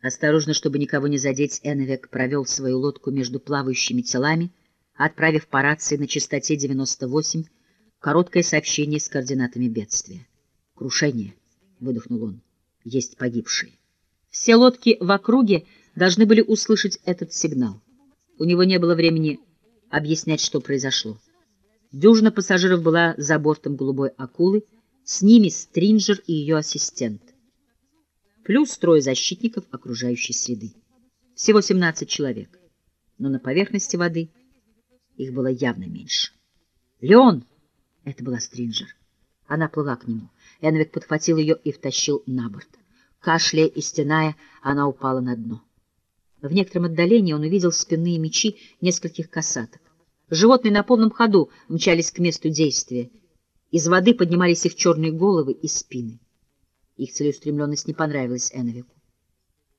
Осторожно, чтобы никого не задеть, Эновек провел свою лодку между плавающими телами, отправив по рации на частоте 98 короткое сообщение с координатами бедствия. «Крушение», — выдохнул он, — «есть погибшие». Все лодки в округе должны были услышать этот сигнал. У него не было времени объяснять, что произошло. Дюжина пассажиров была за бортом голубой акулы, с ними Стринджер и ее ассистент плюс трое защитников окружающей среды. Всего 17 человек, но на поверхности воды их было явно меньше. «Леон!» — это была Стринджер. Она плыла к нему. Энвик подхватил ее и втащил на борт. Кашляя и стеная, она упала на дно. В некотором отдалении он увидел спинные мечи нескольких касаток. Животные на полном ходу мчались к месту действия. Из воды поднимались их черные головы и спины. Их целеустремленность не понравилась Эновику.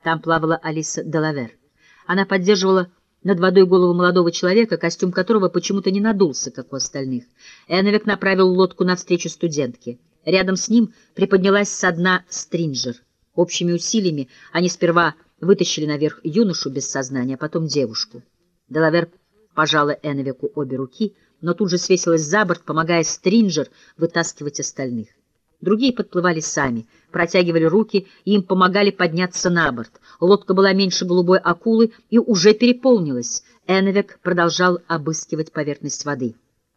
Там плавала Алиса Делавер. Она поддерживала над водой голову молодого человека, костюм которого почему-то не надулся, как у остальных. Эновик направил лодку навстречу студентке. Рядом с ним приподнялась со дна Стринджер. Общими усилиями они сперва вытащили наверх юношу без сознания, а потом девушку. Делавер пожала Эновику обе руки, но тут же свесилась за борт, помогая Стринджер вытаскивать остальных. Другие подплывали сами, протягивали руки и им помогали подняться на борт. Лодка была меньше голубой акулы и уже переполнилась. Эновик продолжал обыскивать поверхность воды.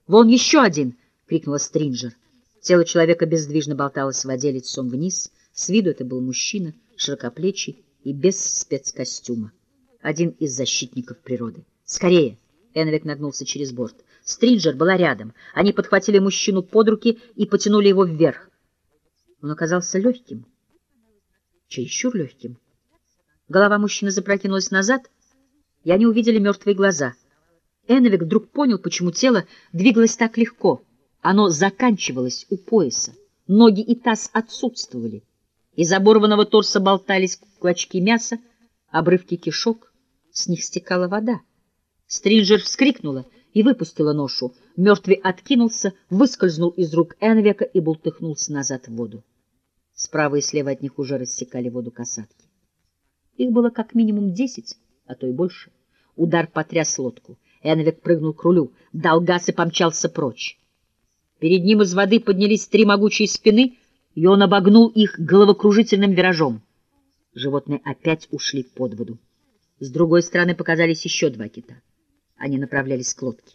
«Вон еще один!» — крикнула Стринджер. Тело человека бездвижно болталось в воде лицом вниз. С виду это был мужчина, широкоплечий и без спецкостюма. Один из защитников природы. «Скорее!» — Эновик нагнулся через борт. Стринджер была рядом. Они подхватили мужчину под руки и потянули его вверх. Он оказался легким, чересчур легким. Голова мужчины запрокинулась назад, и они увидели мертвые глаза. Эновик вдруг понял, почему тело двигалось так легко. Оно заканчивалось у пояса. Ноги и таз отсутствовали. Из оборванного торса болтались клочки мяса, обрывки кишок. С них стекала вода. Стринджер вскрикнула и выпустила ношу. Мертвый откинулся, выскользнул из рук Энвека и бултыхнулся назад в воду. Справа и слева от них уже рассекали воду касатки. Их было как минимум десять, а то и больше. Удар потряс лодку. Энвик прыгнул к рулю, дал газ и помчался прочь. Перед ним из воды поднялись три могучие спины, и он обогнул их головокружительным виражом. Животные опять ушли под воду. С другой стороны показались еще два кита. Они направлялись к лодке.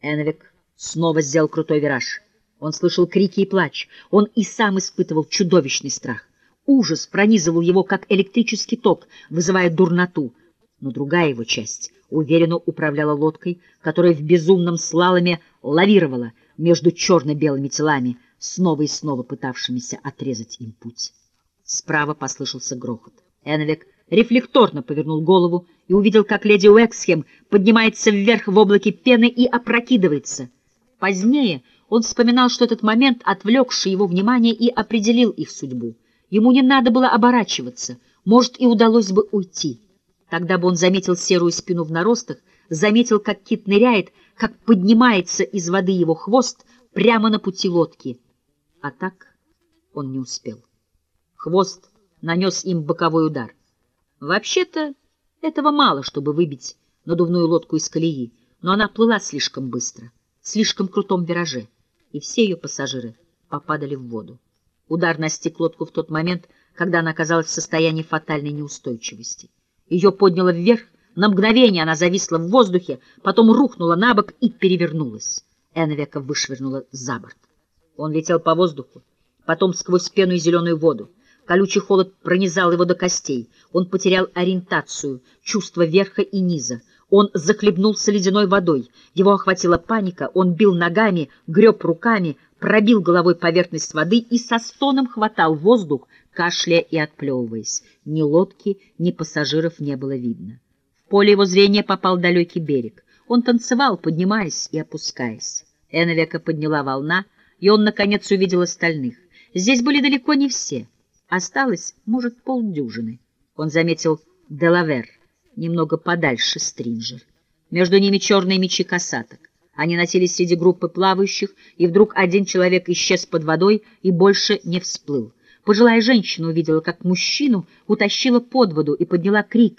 Энвик снова сделал крутой вираж — он слышал крики и плач. Он и сам испытывал чудовищный страх. Ужас пронизывал его, как электрический ток, вызывая дурноту. Но другая его часть уверенно управляла лодкой, которая в безумном слаломе лавировала между черно-белыми телами, снова и снова пытавшимися отрезать им путь. Справа послышался грохот. Энвик рефлекторно повернул голову и увидел, как леди Уэксхем поднимается вверх в облаке пены и опрокидывается. Позднее он вспоминал, что этот момент, отвлекший его внимание, и определил их судьбу. Ему не надо было оборачиваться, может, и удалось бы уйти. Тогда бы он заметил серую спину в наростах, заметил, как кит ныряет, как поднимается из воды его хвост прямо на пути лодки. А так он не успел. Хвост нанес им боковой удар. Вообще-то этого мало, чтобы выбить надувную лодку из колеи, но она плыла слишком быстро, слишком крутом вираже и все ее пассажиры попадали в воду. Удар настиг лодку в тот момент, когда она оказалась в состоянии фатальной неустойчивости. Ее подняло вверх, на мгновение она зависла в воздухе, потом рухнула на бок и перевернулась. Энвека вышвырнула за борт. Он летел по воздуху, потом сквозь пену и зеленую воду. Колючий холод пронизал его до костей. Он потерял ориентацию, чувство верха и низа. Он захлебнулся ледяной водой. Его охватила паника, он бил ногами, греб руками, пробил головой поверхность воды и со стоном хватал воздух, кашляя и отплевываясь. Ни лодки, ни пассажиров не было видно. В поле его зрения попал далекий берег. Он танцевал, поднимаясь и опускаясь. Эновека подняла волна, и он, наконец, увидел остальных. Здесь были далеко не все. Осталось, может, полдюжины. Он заметил Делавер немного подальше Стринджер. Между ними черные мечи касаток. Они носились среди группы плавающих, и вдруг один человек исчез под водой и больше не всплыл. Пожилая женщина увидела, как мужчину утащила под воду и подняла крик.